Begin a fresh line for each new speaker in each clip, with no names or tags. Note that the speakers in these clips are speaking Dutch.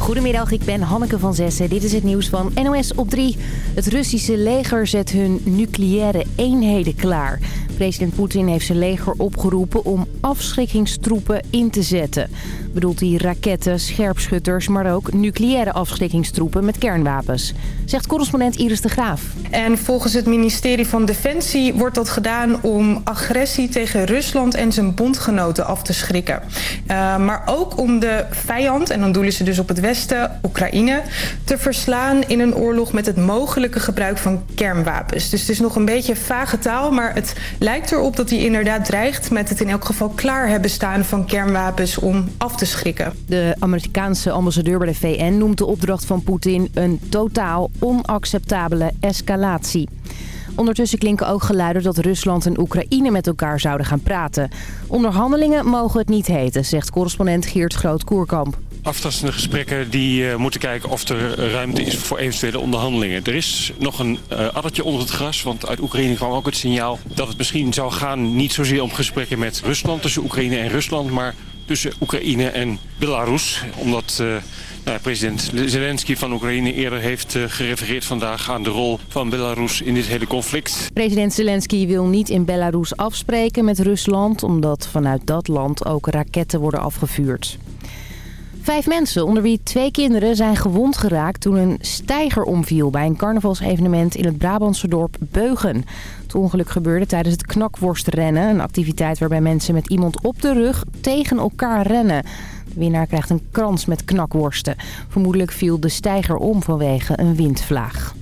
Goedemiddag, ik ben Hanneke van Zessen. Dit is het nieuws van NOS op 3. Het Russische leger zet hun nucleaire eenheden klaar. President Poetin heeft zijn leger opgeroepen om afschrikkingstroepen in te zetten. Bedoelt hij raketten, scherpschutters, maar ook nucleaire afschrikkingstroepen met kernwapens. Zegt correspondent Iris de Graaf.
En volgens het ministerie van Defensie wordt dat gedaan om agressie tegen Rusland en zijn bondgenoten af te schrikken. Uh, maar ook om de vijand, en dan doelen ze dus op het westen, Oekraïne, te verslaan in een oorlog met het mogelijke gebruik van kernwapens. Dus het is nog een beetje vage taal, maar het lijkt erop dat hij inderdaad dreigt met het in elk geval klaar hebben staan van kernwapens om af te schrikken.
De Amerikaanse ambassadeur bij de VN noemt de opdracht van Poetin een totaal onacceptabele escalatie. Ondertussen klinken ook geluiden dat Rusland en Oekraïne met elkaar zouden gaan praten. Onderhandelingen mogen het niet heten, zegt correspondent Geert Groot-Koerkamp
aftastende gesprekken die uh, moeten kijken of er ruimte is voor eventuele onderhandelingen. Er is nog een uh, addertje onder het gras, want uit Oekraïne kwam ook het signaal dat het misschien zou gaan niet zozeer om gesprekken met Rusland, tussen Oekraïne en Rusland, maar tussen Oekraïne en Belarus. Omdat nou, president Zelensky van Oekraïne eerder heeft gerefereerd vandaag aan de rol van Belarus in dit hele conflict.
President Zelensky wil niet in Belarus afspreken met Rusland, omdat vanuit dat land ook raketten worden afgevuurd. Vijf mensen, onder wie twee kinderen, zijn gewond geraakt toen een steiger omviel bij een carnavalsevenement in het Brabantse dorp Beugen. Het ongeluk gebeurde tijdens het knakworstrennen, een activiteit waarbij mensen met iemand op de rug tegen elkaar rennen. De winnaar krijgt een krans met knakworsten. Vermoedelijk viel de steiger om vanwege een windvlaag.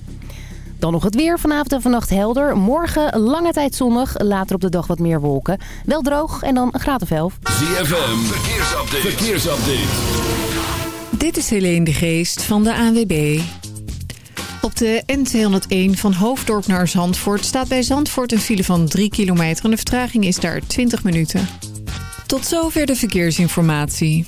Dan nog het weer. Vanavond en vannacht helder. Morgen lange tijd zonnig. Later op de dag wat meer wolken. Wel droog en dan een graad of 11.
ZFM. Verkeersupdate. Verkeersupdate.
Dit is Helene de Geest van de ANWB. Op de N201 van Hoofddorp naar Zandvoort staat bij Zandvoort een file van 3 kilometer. En de vertraging is daar 20 minuten. Tot zover de verkeersinformatie.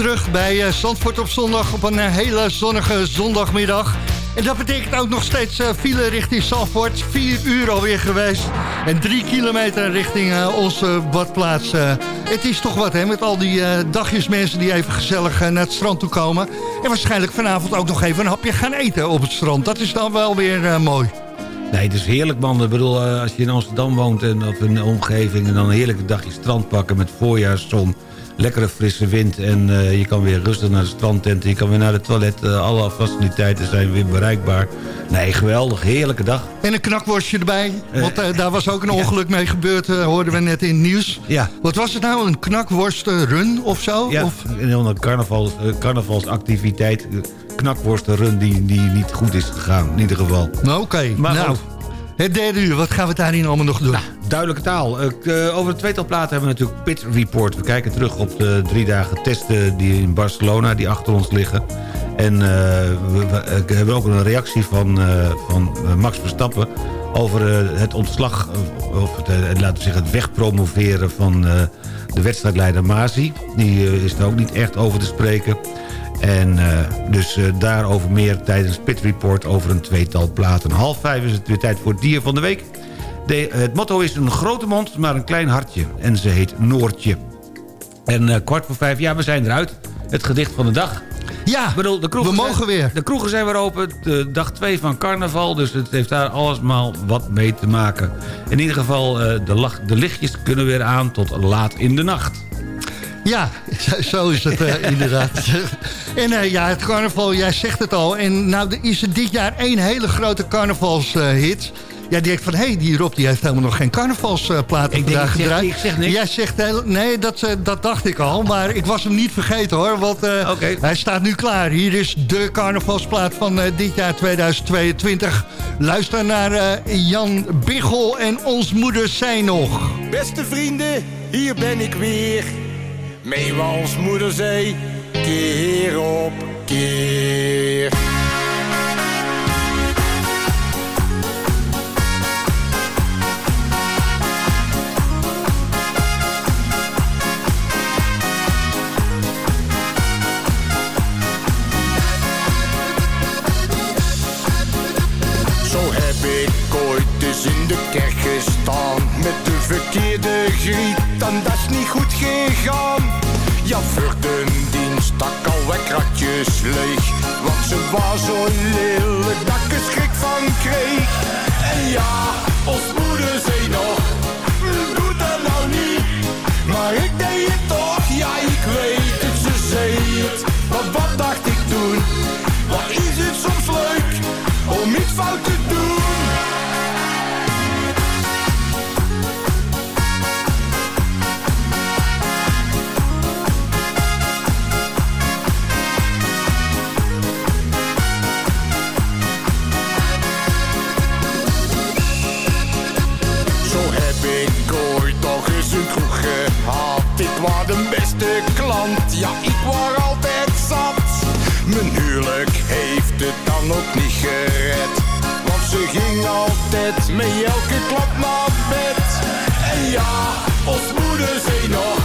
Terug bij uh, Zandvoort op zondag op een uh, hele zonnige zondagmiddag. En dat betekent ook nog steeds uh, file richting Zandvoort. Vier uur alweer geweest. En drie kilometer richting onze badplaats. het is toch wat hè, met al die dagjes mensen die even gezellig naar het strand toe komen. En waarschijnlijk vanavond ook nog even een hapje gaan eten op het strand. Dat is dan wel weer mooi.
Nee, het is heerlijk man. Ik bedoel, als je in Amsterdam woont en of in de omgeving... en dan een heerlijke dagje strand pakken met voorjaarszon lekkere frisse wind en uh, je kan weer rustig naar de strandtent. Je kan weer naar de toilet. Uh, alle faciliteiten zijn weer bereikbaar. Nee, geweldig. Heerlijke dag.
En een knakworstje erbij. Uh, want daar was ook een ongeluk ja. mee gebeurd, hoorden we net in het nieuws.
Ja.
Wat was het nou? Een knakworstrun of zo?
Ja,
of?
een hele carnavals, carnavalsactiviteit. Knakworstrun die, die niet goed is gegaan, in ieder geval.
Oké, okay. nou... Het derde uur, wat gaan we daarin allemaal nog doen? Nou,
duidelijke taal. Uh, over het tweetal platen hebben we natuurlijk Pit Report. We kijken terug op de drie dagen testen die in Barcelona die achter ons liggen. En uh, we, hebben ook een reactie van, van Max Verstappen over het ontslag, of het, laten we zeggen het wegpromoveren van de wedstrijdleider Masi. Die is er ook niet echt over te spreken. En dus daarover meer tijdens Pit Report over een tweetal platen. Half vijf is het weer tijd voor het dier van de week. De, het motto is een grote mond, maar een klein hartje. En ze heet Noortje. En uh, kwart voor vijf, ja, we zijn eruit. Het gedicht van de dag.
Ja, bedoel, de we mogen
zijn,
weer.
De kroegen zijn weer open. De dag 2 van carnaval. Dus het heeft daar allesmaal wat mee te maken. In ieder geval, de, lach, de lichtjes kunnen weer aan tot laat in de nacht.
Ja, zo is het uh, inderdaad. en uh, ja, het carnaval, jij zegt het al. En nou is er dit jaar één hele grote carnavalshit. Ja, die denkt van, hé, hey, die Rob die heeft helemaal nog geen carnavalsplaat uh, vandaag gedraaid.
Ik zeg niks.
Jij zegt, nee, dat, uh, dat dacht ik al. Maar ik was hem niet vergeten hoor, want uh, okay. hij staat nu klaar. Hier is de carnavalsplaat van dit jaar 2022. Luister naar Jan Biggel en Ons Moeders Zijn Nog.
Beste vrienden, hier ben ik weer. Mee als moeder zei, keer op keer. Kerk gestaan met de verkeerde griet, dan dat is niet goed gegaan. Ja, voor de dienst stak al kratjes leeg, want ze was zo lelijk dat ik er schrik van kreeg. En ja, klant, ja ik was altijd zat. Mijn huwelijk heeft het dan ook niet gered. Want ze ging altijd met elke klap naar bed. En ja, ons moeder zei nog,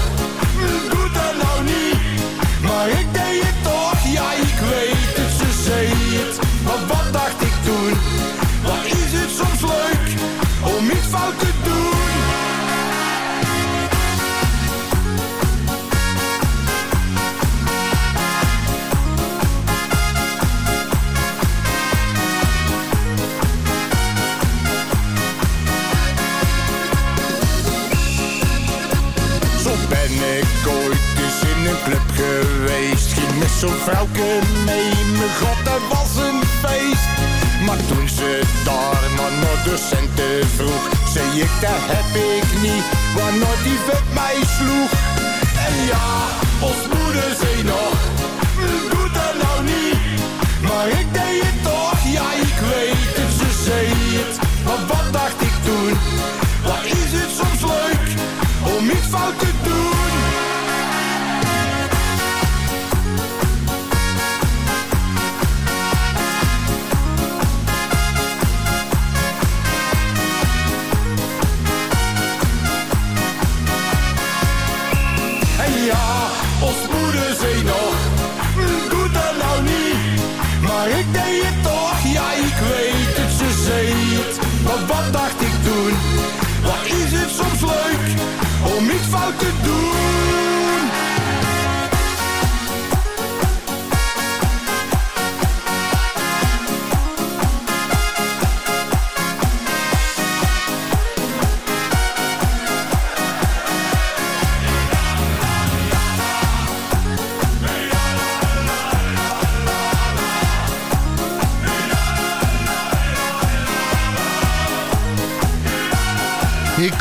zo'n vrouwke mee, mijn god dat was een feest. Maar toen ze daar naar docenten vroeg Zei ik dat heb ik niet, waarna die vet mij sloeg. En ja, ons moeder zei nog,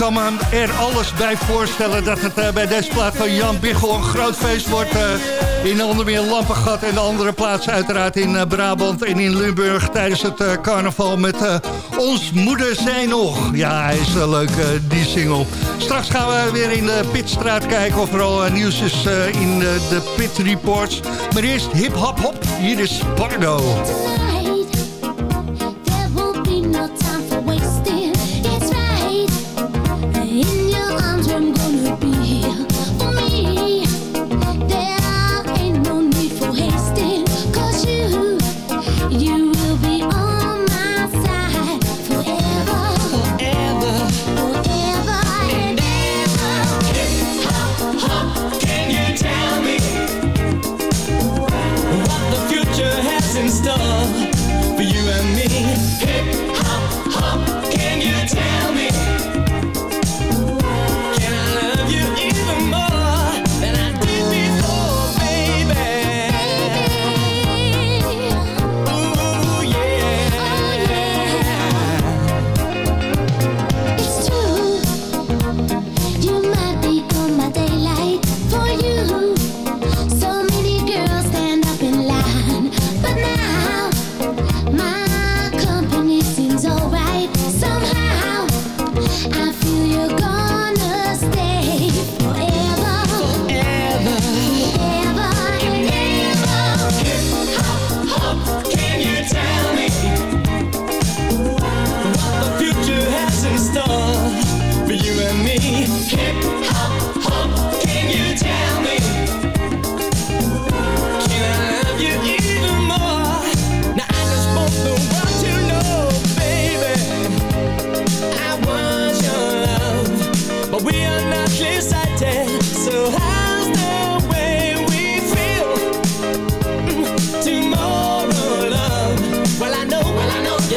kan me er alles bij voorstellen dat het eh, bij deze plaat van Jan Biggel een groot feest wordt. eh, in onder meer Lampengat en de andere plaatsen uiteraard in eh, Brabant en in Limburg tijdens het carnaval met Ons Moeder Zijn Nog. Ja, hij is leuk, die single. Straks gaan we weer in de Pitstraat kijken of er al nieuws is in de Pit Reports. Maar eerst hip hop hop, hier is Pardo.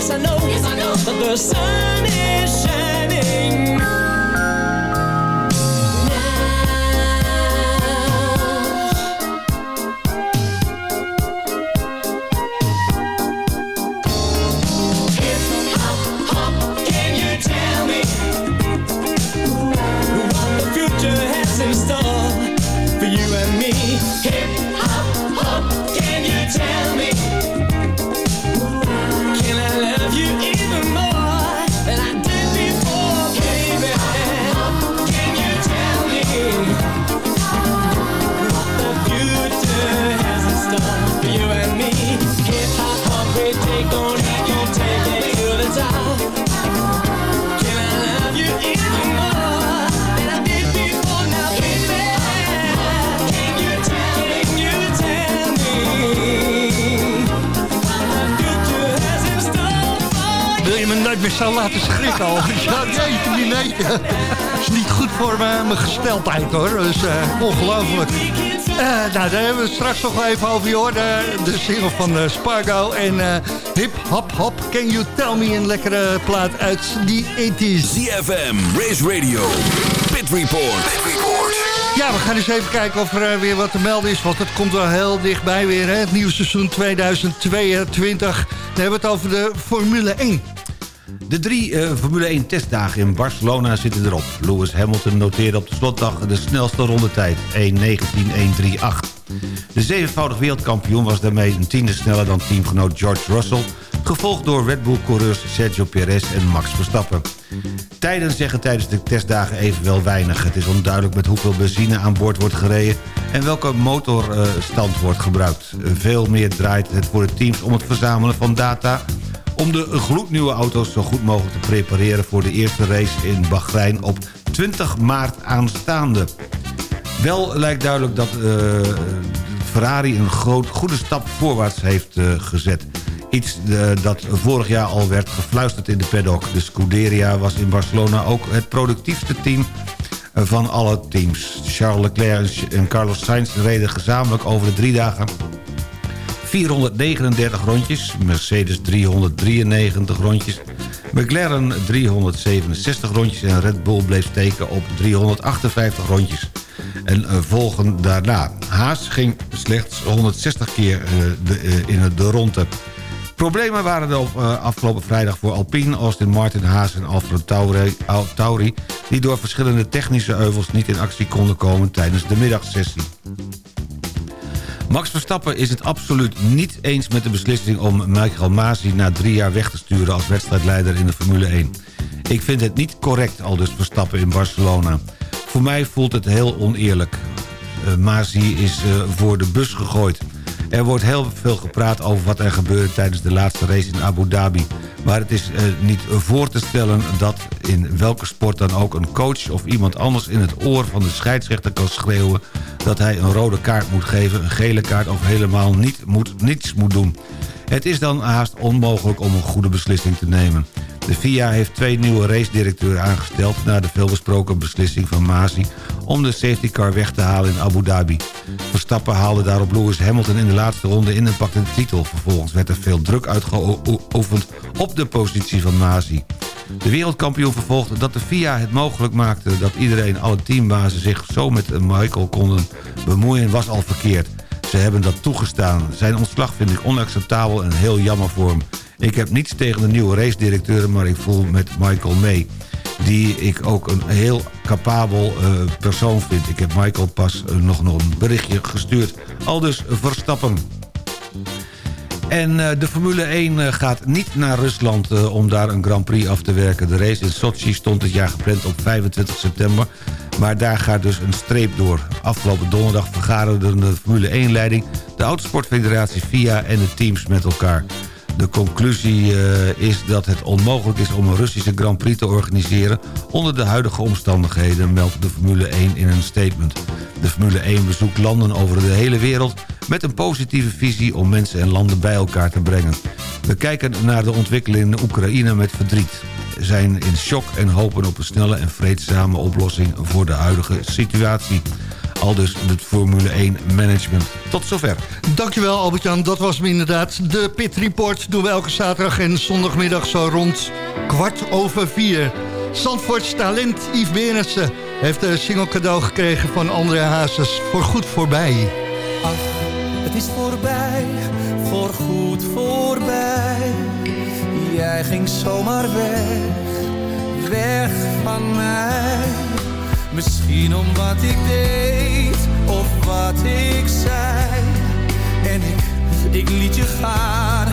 Yes, I know, yes, I know. That the sun is
straks nog wel even over. Je hoorde de single van eh, Spargo en eh, Hip Hop Hop. Can you tell me een lekkere plaat uit die 80s.
ZFM, Race Radio, Pit Report.
Ja, we gaan eens even kijken of er eh, weer wat te melden is. Want het komt wel heel dichtbij weer. Hè? Het nieuwe seizoen 2022. Dan hebben we het over de Formule 1.
De drie eh, Formule 1 testdagen in Barcelona zitten erop. Lewis Hamilton noteerde op de slotdag de snelste rondetijd, 1.19.138. De zevenvoudig wereldkampioen was daarmee een tiende sneller dan teamgenoot George Russell... gevolgd door Red Bull-coureurs Sergio Perez en Max Verstappen. Tijden zeggen tijdens de testdagen evenwel weinig. Het is onduidelijk met hoeveel benzine aan boord wordt gereden... en welke motorstand wordt gebruikt. Veel meer draait het voor de teams om het verzamelen van data om de gloednieuwe auto's zo goed mogelijk te prepareren... voor de eerste race in Bahrein op 20 maart aanstaande. Wel lijkt duidelijk dat eh, Ferrari een groot, goede stap voorwaarts heeft eh, gezet. Iets eh, dat vorig jaar al werd gefluisterd in de paddock. De Scuderia was in Barcelona ook het productiefste team eh, van alle teams. Charles Leclerc en Carlos Sainz reden gezamenlijk over de drie dagen 439 rondjes, Mercedes 393 rondjes... McLaren 367 rondjes en Red Bull bleef steken op 358 rondjes. En uh, volgen daarna. Haas ging slechts 160 keer uh, de, uh, in de ronde. Problemen waren er op afgelopen vrijdag voor Alpine, Austin Martin, Haas en Alfred Tauri, Tauri... die door verschillende technische euvels niet in actie konden komen tijdens de middagsessie. Max Verstappen is het absoluut niet eens met de beslissing om Michael Masi na drie jaar weg te sturen als wedstrijdleider in de Formule 1. Ik vind het niet correct, al dus Verstappen in Barcelona. Voor mij voelt het heel oneerlijk. Uh, Masi is uh, voor de bus gegooid. Er wordt heel veel gepraat over wat er gebeurde tijdens de laatste race in Abu Dhabi. Maar het is uh, niet voor te stellen dat in welke sport dan ook... een coach of iemand anders in het oor van de scheidsrechter kan schreeuwen... dat hij een rode kaart moet geven, een gele kaart of helemaal niet moet, niets moet doen. Het is dan haast onmogelijk om een goede beslissing te nemen. De FIA heeft twee nieuwe race-directeuren aangesteld... na de veelbesproken beslissing van Masi om de safety car weg te halen in Abu Dhabi. Verstappen haalde daarop Lewis Hamilton in de laatste ronde in en pakte de titel. Vervolgens werd er veel druk uitgeoefend op de positie van Masi. De wereldkampioen vervolgde dat de FIA het mogelijk maakte... dat iedereen, alle teambazen zich zo met Michael konden bemoeien, was al verkeerd. Ze hebben dat toegestaan. Zijn ontslag vind ik onacceptabel en heel jammer voor hem. Ik heb niets tegen de nieuwe race-directeuren, maar ik voel met Michael mee. Die ik ook een heel capabel uh, persoon vind. Ik heb Michael pas uh, nog, een berichtje gestuurd. Al dus Verstappen. En uh, de Formule 1 gaat niet naar Rusland om daar een Grand Prix af te werken. De race in Sochi stond dit jaar gepland op 25 september. Maar daar gaat dus een streep door. Afgelopen donderdag vergaderde de Formule 1-leiding... de Autosportfederatie FIA en de teams met elkaar. De conclusie uh, is dat het onmogelijk is om een Russische Grand Prix te organiseren... onder de huidige omstandigheden, meldt de Formule 1 in een statement. De Formule 1 bezoekt landen over de hele wereld... met een positieve visie om mensen en landen bij elkaar te brengen. We kijken naar de ontwikkeling in Oekraïne met verdriet zijn in shock en hopen op een snelle en vreedzame oplossing voor de huidige situatie. Al dus het Formule 1 management. Tot zover.
Dankjewel Albert-Jan, dat was hem inderdaad. De Pit Report doen we elke zaterdag en zondagmiddag zo rond kwart over vier. Zandvoorts talent Yves Berensen heeft een single cadeau gekregen van André Hazes. Voor goed voorbij.
Ach, het is voorbij, voor goed voorbij. Jij ging zomaar weg, weg van mij. Misschien om wat ik deed of wat ik zei. En ik, ik liet je gaan,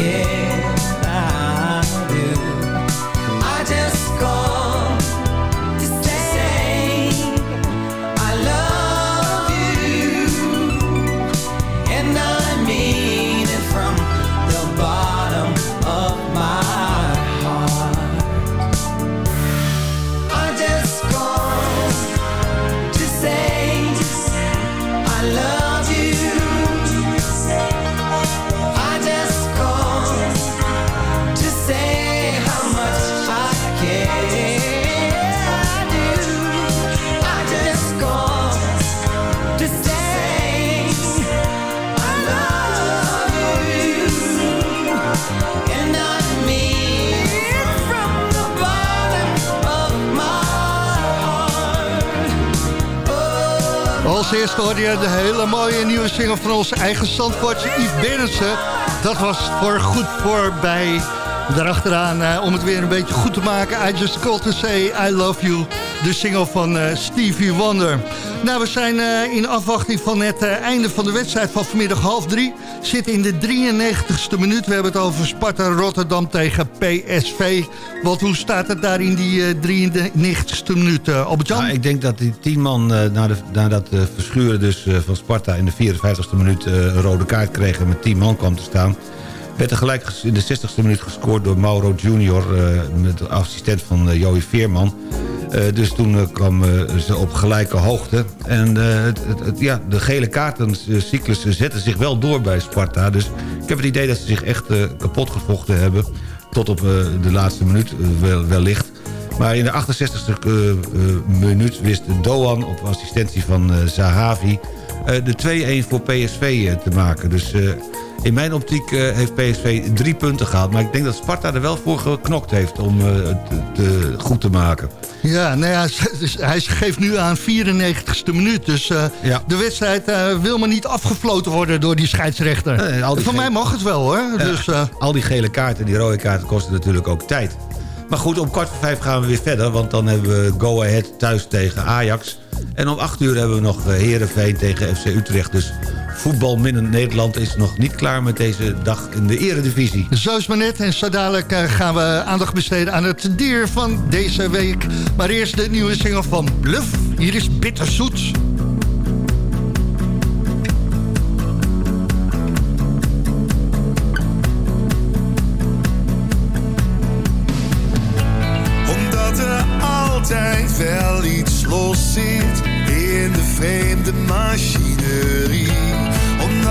I
Als eerste hoorde je de hele mooie nieuwe single van onze eigen Zandvoortje Yves. Dat was voor goed voorbij. Daarachteraan, uh, om het weer een beetje goed te maken... I Just Called To Say I Love You, de single van uh, Stevie Wonder. Nou, we zijn uh, in afwachting van het einde van de wedstrijd van vanmiddag half drie. Zitten in de 93ste minuut. We hebben het over Sparta Rotterdam tegen PSV. Want hoe staat het daar in die 93ste minuut, Albert-Jan?
Nou, ik denk dat die tien man na, de, na dat verschuren dus, van Sparta... in de 54ste minuut een rode kaart kregen met 10 man kwam te staan werd er gelijk in de 60ste minuut gescoord door Mauro Junior... Uh, met de assistent van uh, Joey Veerman. Uh, dus toen kwamen ze op gelijke hoogte. En het, het, ja, de gele kaartencyclus zette zich wel door bij Sparta. Dus ik heb het idee dat ze zich echt kapot gevochten hebben. Tot op de laatste minuut wel, wellicht. Maar in de 68e minuut wist Doan op assistentie van Zahavi... de 2-1 voor PSV te maken. Dus in mijn optiek heeft PSV drie punten gehaald. Maar ik denk dat Sparta er wel voor geknokt heeft om het goed te maken.
Ja, nou ja, dus hij geeft nu aan 94ste minuut. Dus uh, ja. de wedstrijd wil maar niet afgefloten worden door die scheidsrechter. Nee, die Van mij mag het wel hoor. Dus,
al die gele kaarten, die rode kaarten kosten natuurlijk ook tijd. Maar goed, om kwart voor vijf gaan we weer verder. Want dan hebben we Go Ahead thuis tegen Ajax. En om acht uur hebben we nog Herenveen tegen FC Utrecht. Dus voetbalminnend Nederland is nog niet klaar met deze dag in de eredivisie.
Zo is maar net. En zo dadelijk eh, gaan we aandacht besteden aan het dier van deze week. Maar eerst de nieuwe single van Bluff. Hier is Bitterzoet.
Omdat er altijd wel iets los zit in de vreemde machinerie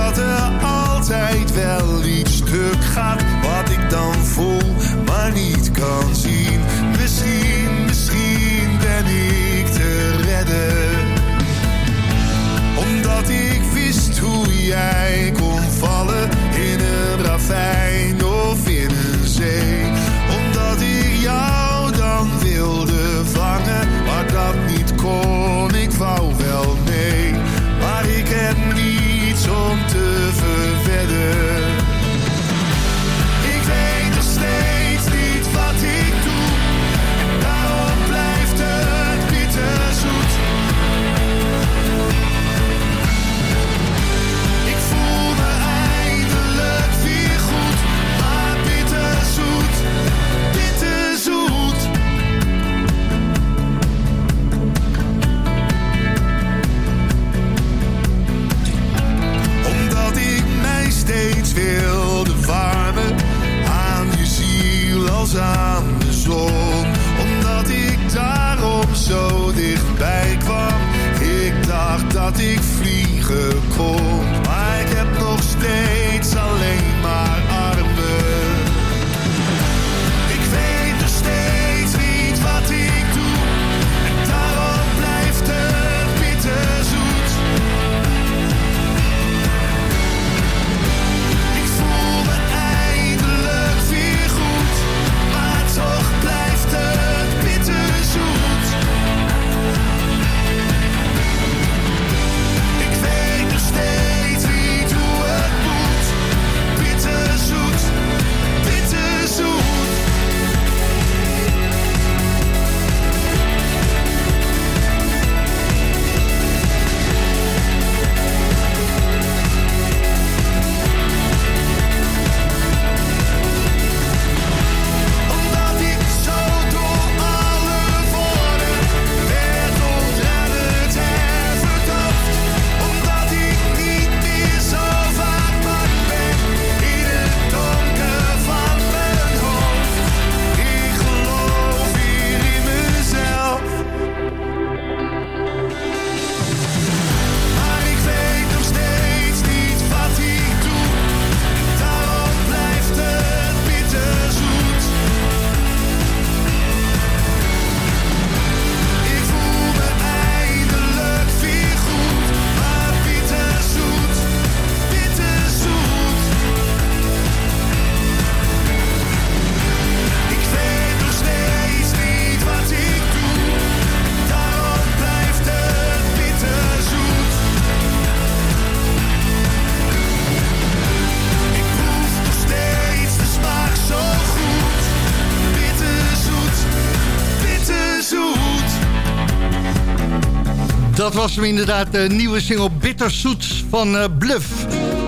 dat er altijd wel iets stuk gaat Wat ik dan voel, maar niet kan zien. Misschien, misschien ben ik te redden. Omdat ik wist hoe jij kon vallen In een ravijn of in een zee. Omdat ik jou dan wilde vangen Maar dat niet kon, ik wou wel nee ik
dat was hem inderdaad, de nieuwe single Bitterzoet van uh, Bluff.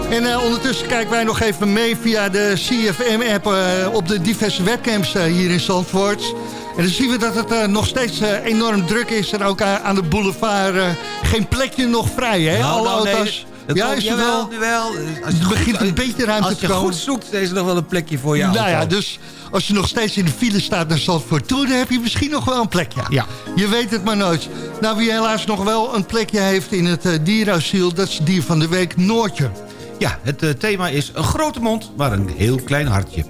En uh, ondertussen kijken wij nog even mee via de CFM-app uh, op de diverse webcams hier in Zandvoort. En dan zien we dat het nog steeds enorm druk is en ook aan de boulevard geen plekje nog vrij. Hè?
Nou,
Alle
nou, nee,
auto's...
Dat
ja, is wel?
wel. Als je
Het begint
goed-
een beetje ruimte
Als je goed zoekt, is er nog wel een plekje voor je
Nou ja, dus als je nog steeds in de file staat naar Zandvoort toe... dan heb je misschien nog wel een plekje.
Ja.
Je weet het maar nooit. Nou, wie helaas nog wel een plekje heeft in het uh, dierasiel... dat is dier van de week Noortje.
Ja, het eh, thema is een grote mond, maar een heel klein hartje.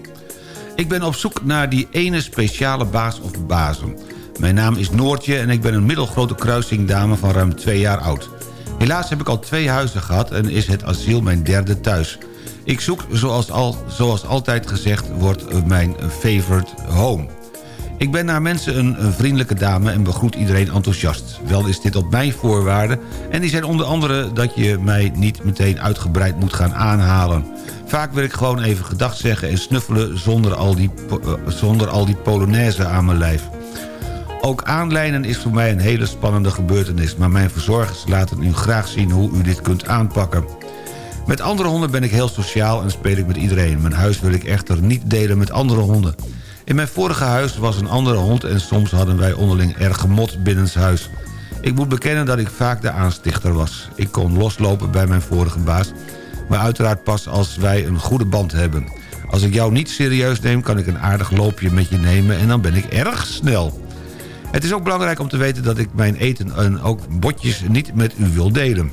Ik ben op zoek naar die ene speciale baas of bazen. Mijn naam is Noortje en ik ben een middelgrote kruisingdame van ruim twee jaar oud. Helaas heb ik al twee huizen gehad en is het asiel mijn derde thuis. Ik zoek, zoals, al, zoals altijd gezegd wordt, mijn favorite home. Ik ben naar mensen een, vriendelijke dame en begroet iedereen enthousiast. Wel is dit op mijn voorwaarden en die zijn onder andere dat je mij niet meteen uitgebreid moet gaan aanhalen. Vaak wil ik gewoon even gedag zeggen en snuffelen zonder al die, eh, zonder al die polonaise aan mijn lijf. Ook aanlijnen is voor mij een hele spannende gebeurtenis... maar mijn verzorgers laten u graag zien hoe u dit kunt aanpakken. Met andere honden ben ik heel sociaal en speel ik met iedereen. Mijn huis wil ik echter niet delen met andere honden. In mijn vorige huis was een andere hond... en soms hadden wij onderling erg gemot binnenshuis. Ik moet bekennen dat ik vaak de aanstichter was. Ik kon loslopen bij mijn vorige baas... maar uiteraard pas als wij een goede band hebben. Als ik jou niet serieus neem, kan ik een aardig loopje met je nemen... en dan ben ik erg snel. Het is ook belangrijk om te weten dat ik mijn eten en ook botjes niet met u wil delen.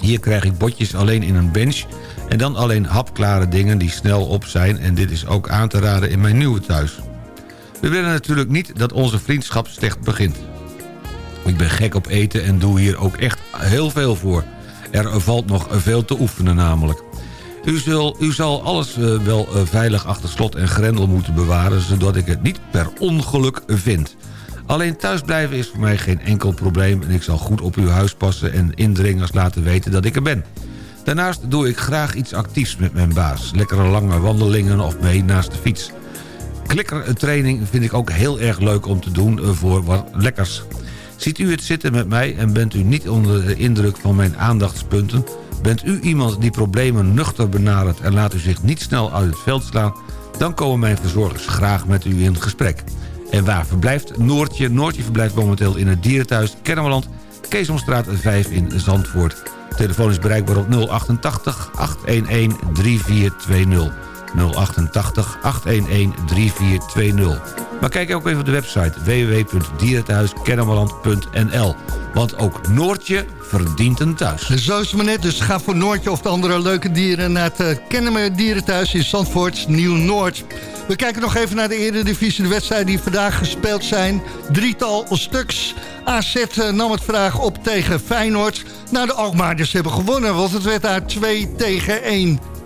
Hier krijg ik botjes alleen in een bench en dan alleen hapklare dingen die snel op zijn... en dit is ook aan te raden in mijn nieuwe thuis. We willen natuurlijk niet dat onze vriendschap slecht begint. Ik ben gek op eten en doe hier ook echt heel veel voor. Er valt nog veel te oefenen namelijk. U, u zal alles eh, wel eh, veilig achter slot en grendel moeten bewaren... zodat ik het niet per ongeluk vind. Alleen thuisblijven is voor mij geen enkel probleem... en ik zal goed op uw huis passen en indringers laten weten dat ik er ben. Daarnaast doe ik graag iets actiefs met mijn baas. Lekkere lange wandelingen of mee naast de fiets. Klikkertraining vind ik ook heel erg leuk om te doen eh, voor wat lekkers. Ziet u het zitten met mij en bent u niet onder de indruk van mijn aandachtspunten... bent u iemand die problemen nuchter benadert en laat u zich niet snel uit het veld slaan... dan komen mijn verzorgers graag met u in gesprek. En waar verblijft Noortje? Noortje verblijft momenteel in het dierenthuis Kennemerland... Keesomstraat 5 in Zandvoort. Telefoon is bereikbaar op 088 811 3420. 088 811 3420. Maar kijk ook even op de website www.dierenthuiskennemerland.nl. Want ook Noortje verdient een thuis.
Zo is het maar net, dus ga voor Noortje of de andere leuke dieren... naar het uh, Kennemer Dierenthuis in Zandvoort, Nieuw-Noord. We kijken nog even naar de Eredivisie, de wedstrijden die vandaag gespeeld zijn. Drietal stuks. AZ uh, nam het vandaag op tegen Feyenoord. Nou, de Alkmaarders hebben gewonnen, want het werd daar 2 tegen 1.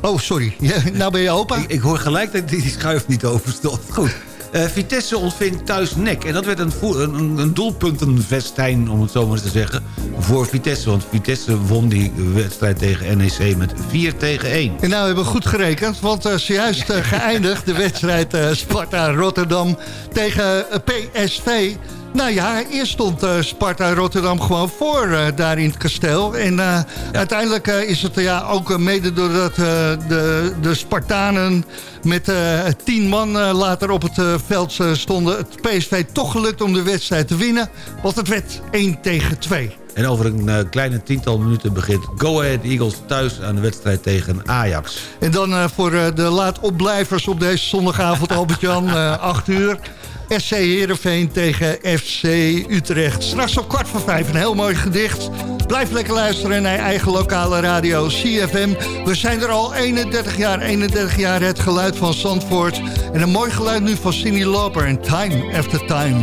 Oh, sorry. Ja, nou ben je opa.
Ik, ik hoor gelijk dat die schuif niet overstond. Goed. Uh, Vitesse ontving thuis nek. En dat werd een, een, een doelpuntenvestijn, om het zo maar te zeggen, voor Vitesse. Want Vitesse won die wedstrijd tegen NEC met 4 tegen 1.
En nou hebben we goed gerekend, want uh, zojuist uh, geëindigd de wedstrijd Sparta-Rotterdam tegen PSV. Nou ja, eerst stond uh, Sparta Rotterdam gewoon voor uh, daar in het kasteel. En uh, ja. uiteindelijk is het ja, ook mede doordat de, de Spartanen met tien man later op het veld stonden... het PSV toch gelukt om de wedstrijd te winnen. Want het werd 1 tegen 2.
En over een kleine tiental minuten begint Go Ahead Eagles thuis aan de wedstrijd tegen Ajax.
En dan voor de laatopblijvers op deze zondagavond, Albert-Jan, 8 uur... SC Heerenveen tegen FC Utrecht. Straks op kwart voor vijf een heel mooi gedicht. Blijf lekker luisteren naar je eigen lokale radio CFM. We zijn er al 31 jaar, 31 jaar het geluid van Zandvoort. En een mooi geluid nu van Cindy Lauper en Time After Time.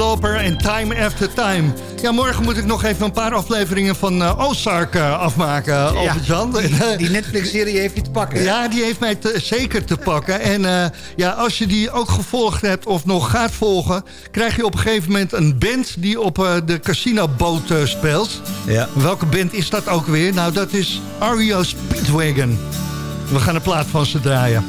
Loper en Time After Time. Ja, morgen moet ik nog even een paar afleveringen van uh, Ozark uh, afmaken, uh,
Ja,
Albert-Jan.
die, die Netflix-serie heeft je te pakken.
Ja, die heeft mij te- zeker te pakken. En eh, ja, als je die ook gevolgd hebt of nog gaat volgen... krijg je op een gegeven moment een band die op eh, de casinoboot eh, speelt.
Ja.
Welke band is dat ook weer? Nou, dat is Ario Speedwagon. We gaan een plaat van ze draaien.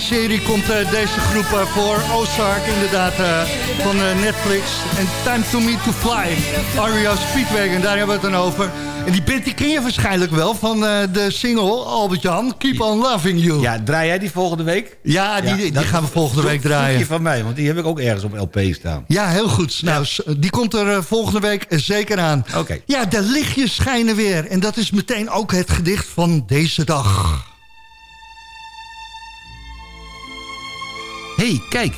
Serie komt eh, deze groep eh, voor Ozark, inderdaad, eh, van Netflix. En Time to Me to Fly, Ario Speedwagon, daar hebben we het dan over. En die band die ken je waarschijnlijk wel van de single, Albert-Jan, Keep on Loving You.
Ja, draai jij die volgende week?
Ja, die, die gaan we volgende week draaien.
verzoekje van mij, want die heb ik ook ergens op LP staan.
Ja, heel goed. Nou, die komt er volgende week zeker aan.
Oké.
Ja, de lichtjes schijnen weer. En dat is meteen ook het gedicht van deze dag.
Hey, kijk.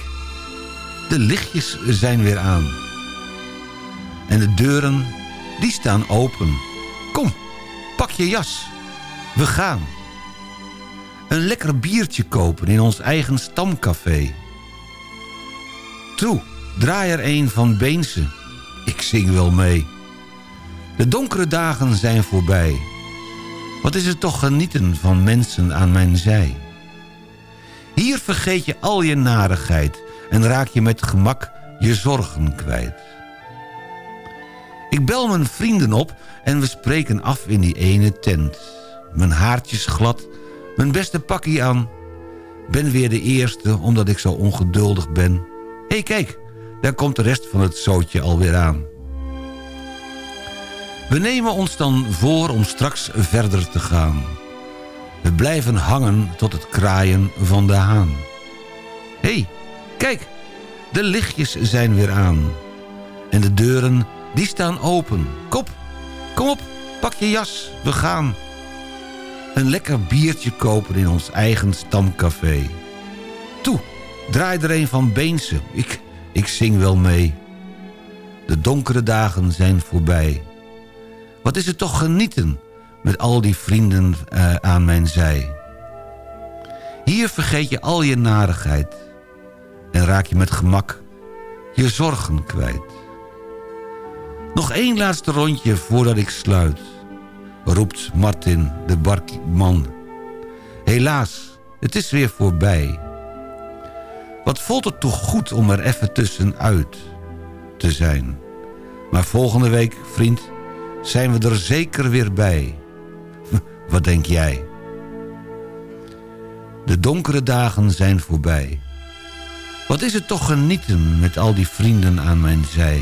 De lichtjes zijn weer aan. En de deuren, die staan open. Kom, pak je jas. We gaan. Een lekker biertje kopen in ons eigen stamcafé. Toe, draai er een van Beense. Ik zing wel mee. De donkere dagen zijn voorbij. Wat is het toch genieten van mensen aan mijn zij. Hier vergeet je al je narigheid en raak je met gemak je zorgen kwijt. Ik bel mijn vrienden op en we spreken af in die ene tent. Mijn haartjes glad, mijn beste pakkie aan. Ben weer de eerste omdat ik zo ongeduldig ben. Hé hey, kijk, daar komt de rest van het zootje alweer aan. We nemen ons dan voor om straks verder te gaan. We blijven hangen tot het kraaien van de haan. Hé, hey, kijk, de lichtjes zijn weer aan. En de deuren, die staan open. Kop, kom op, pak je jas, we gaan. Een lekker biertje kopen in ons eigen stamcafé. Toe, draai er een van Beense, ik, ik zing wel mee. De donkere dagen zijn voorbij. Wat is het toch genieten met al die vrienden uh, aan mijn zij. Hier vergeet je al je narigheid en raak je met gemak je zorgen kwijt. Nog één laatste rondje voordat ik sluit, roept Martin de barkman. Helaas, het is weer voorbij. Wat voelt het toch goed om er even tussenuit te zijn. Maar volgende week, vriend, zijn we er zeker weer bij. Wat denk jij? De donkere dagen zijn voorbij. Wat is het toch genieten met al die vrienden aan mijn zij.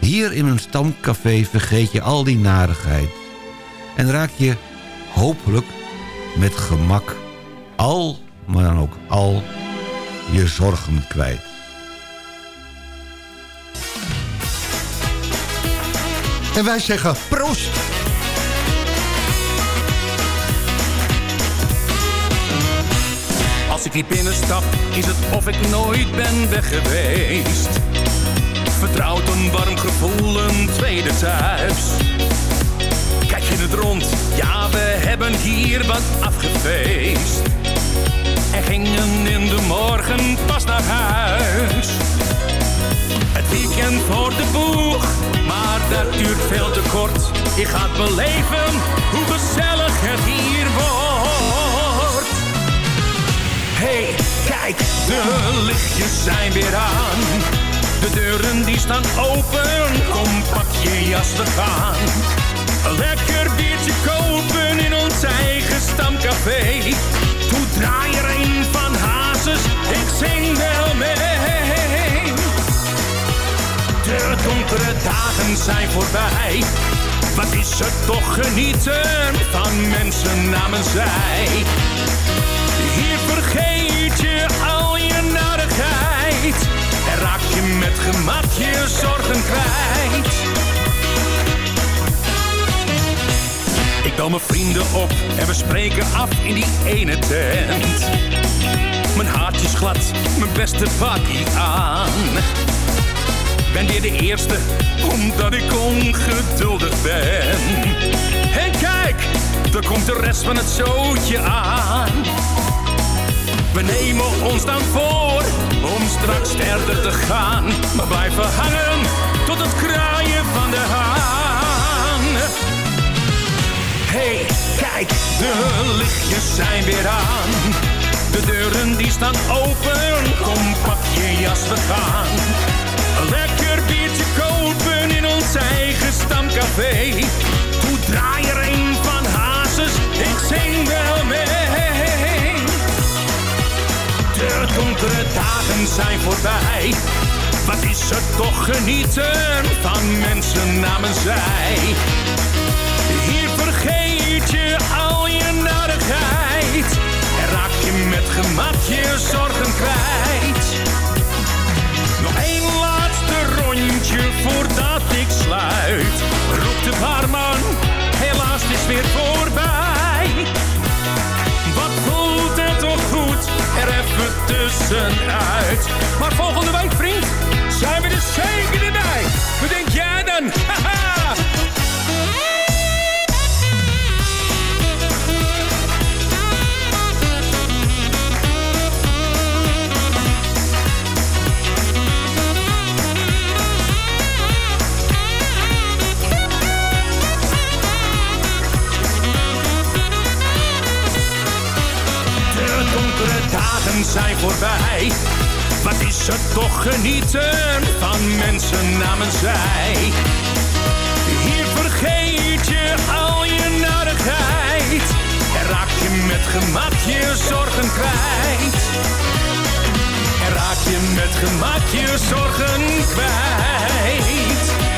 Hier in een stamcafé vergeet je al die narigheid. En raak je hopelijk met gemak al, maar dan ook al, je zorgen kwijt.
En wij zeggen proost!
Ik binnenstap, is het of ik nooit ben weg geweest. Vertrouwd een warm gevoel, een tweede thuis. Kijk je het rond, ja we hebben hier wat afgefeest. En gingen in de morgen pas naar huis. Het weekend voor de boeg, maar dat duurt veel te kort. Je gaat beleven hoe gezellig het hier wordt. Hey, kijk, de lichtjes zijn weer aan. De deuren die staan open, kom pak je jas, we gaan. Lekker biertje kopen in ons eigen stamcafé. Toe draai er een van Hazes, ik zing wel mee. De donkere dagen zijn voorbij. Wat is er toch genieten van mensen namens zij. Hier vergeet je al je narigheid. En raak je met gemak je zorgen kwijt. Ik bel mijn vrienden op en we spreken af in die ene tent. Mijn haartje is glad, mijn beste pakkie aan. Ben de eerste, omdat ik ongeduldig ben. En kijk, er komt de rest van het zootje aan. We nemen ons dan voor om straks verder te gaan. Maar blijven hangen tot het kraaien van de haan. Hey, kijk, de lichtjes zijn weer aan. De deuren die staan open, kom pak je jas, we gaan. Donkere dagen zijn voorbij. Wat is er toch genieten van mensen namens zij. Hier vergeet je al je narigheid. En raak je met gemak je zorgen kwijt. Nog één laatste rondje voordat ik sluit. Roept de barman, helaas is weer voorbij. Er even tussenuit. Maar volgende week, vriend, zijn we er zeker bij. Wat denk jij dan? Haha! Zijn voorbij. Wat is er toch genieten van mensen namens zij. Hier vergeet je al je narigheid. En raak je met gemak je zorgen kwijt. En raak je met gemak je zorgen kwijt.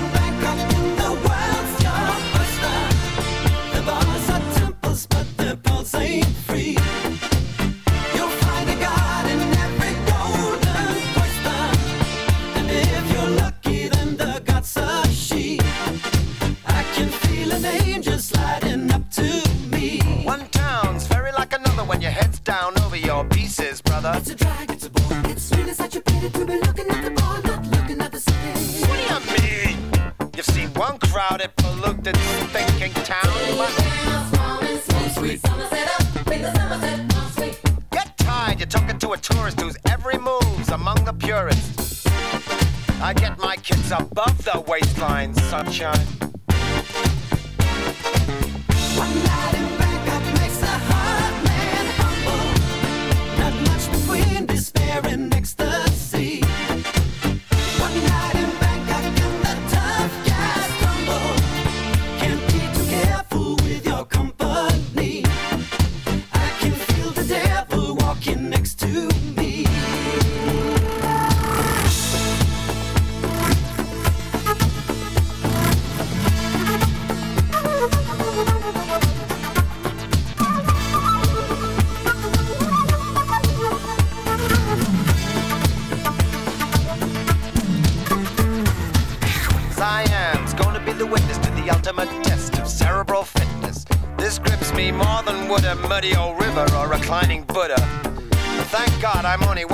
pieces. It's a drag, it's a bore. It's really such a pity to be looking at the bar, not looking at the city. What do you mean? You've seen one crowded, polluted, thinking town. Get tired, you're talking to a tourist whose every move's among the purists. I get my kids above the waistline, sunshine.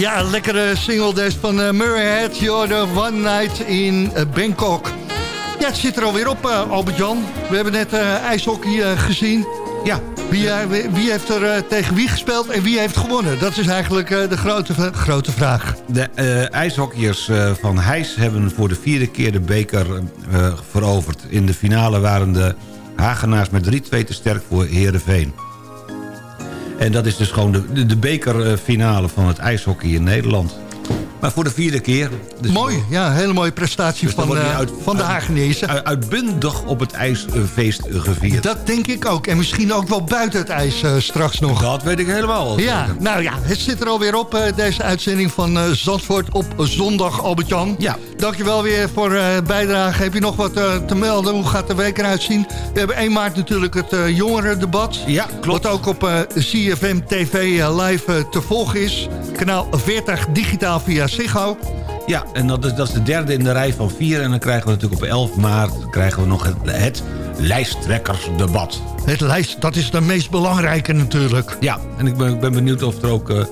Ja, lekkere single des van uh, Murray Head. You're the One Night in eh, Bangkok. Ja, het zit er alweer op, eh, Albert-Jan. We hebben net eh, ijshockey eh, gezien.
Ja.
Wie, eh, wie- heeft er eh, tegen wie gespeeld en wie heeft gewonnen? Dat is eigenlijk eh, de grote, grote vraag.
De eh, ijshockeyers eh, van Heijs hebben voor de vierde keer de beker eh, veroverd. In de finale waren de Hagenaars met 3-2 te sterk voor Heerenveen. En dat is dus gewoon de, de, bekerfinale van het ijshockey in Nederland. Maar voor de vierde keer. Dus
Mooi, ja, hele mooie prestatie
Dus
van, eh,
uit-
van de Hagenezen.
uit- Uitbundig op het ijsfeest gevierd.
Dat denk ik ook. En misschien ook wel buiten het ijs eh, straks nog.
Dat weet ik helemaal.
Ja, nou ja, het zit er alweer op, eh, deze uitzending van Zandvoort op zondag, Albert-Jan.
Ja.
Dankjewel weer voor bijdrage. Heb je nog wat te melden? Hoe gaat de week eruit zien? We hebben 1 maart natuurlijk het jongerendebat.
Ja, klopt.
Wat ook op CFM TV live te volgen is. Kanaal 40 digitaal via Ziggo.
Ja, en dat is, dat is de derde in de rij van vier. En dan krijgen we natuurlijk op 11 maart krijgen we nog het, het lijsttrekkersdebat.
Het lijst, dat is de meest belangrijke natuurlijk.
Ja, en ik ben, ik ben benieuwd of er ook eh,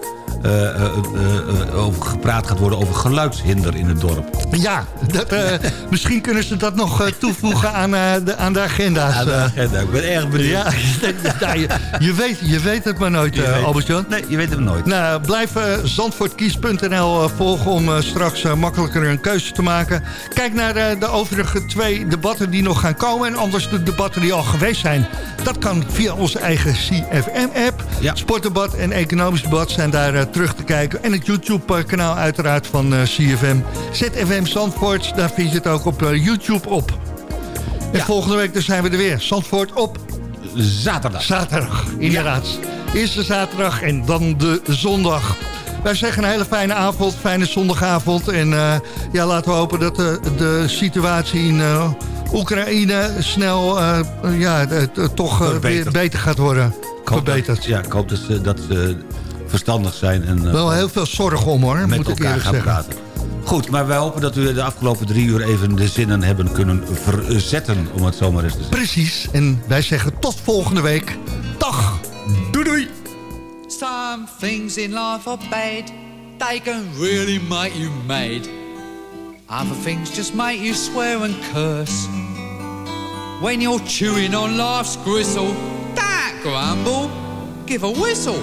over gepraat gaat worden over geluidshinder in het dorp.
Ja, dat, eh, misschien kunnen ze dat nog eh, toevoegen aan, eh, de, aan de agenda's.
Ja, de
eh.
agenda. Ik ben erg benieuwd.
Ja, ja, je, je, weet, je weet het maar nooit, eh, Albert-Jan.
Nee, je weet het nooit.
Nou, blijf eh, zandvoortkies.nl eh, volgen om eh, straks eh, makkelijker een keuze te maken. Kijk naar eh, de overige twee debatten die nog gaan komen. En anders de debatten die al geweest zijn. Dat kan via onze eigen CFM-app.
Ja.
Sportdebat en economisch debat zijn daar eh, terug te kijken. En het YouTube-kanaal uiteraard van eh, CFM. ZFM Zandvoort, daar vind je het ook op eh, YouTube op. En
Ja.
volgende week zijn we er weer. Zandvoort op
Zaterdag.
Zaterdag, inderdaad. Eerste zaterdag en dan de zondag. Wij zeggen een hele fijne avond, fijne zondagavond. En eh, ja, laten we hopen dat de, de situatie in Oekraïne snel ja, toch weer beter gaat worden.
Ik hoop dat-
Verbeterd.
ja, ik hoop dat dat ze verstandig zijn en eh,
Wel heel veel zorg om hoor,
met
moet ik
elkaar
eerlijk
gaan
zeggen.
praten. Goed, maar wij hopen dat u de afgelopen drie uur even de zinnen hebben kunnen verzetten, om het zomaar eens te zeggen.
Precies, en wij zeggen tot volgende week. Dag!
Doei doei!
Some things in life are bad. They can really make you mad. Other things just make you swear and curse. When you're chewing on life's gristle, don't grumble, give a whistle.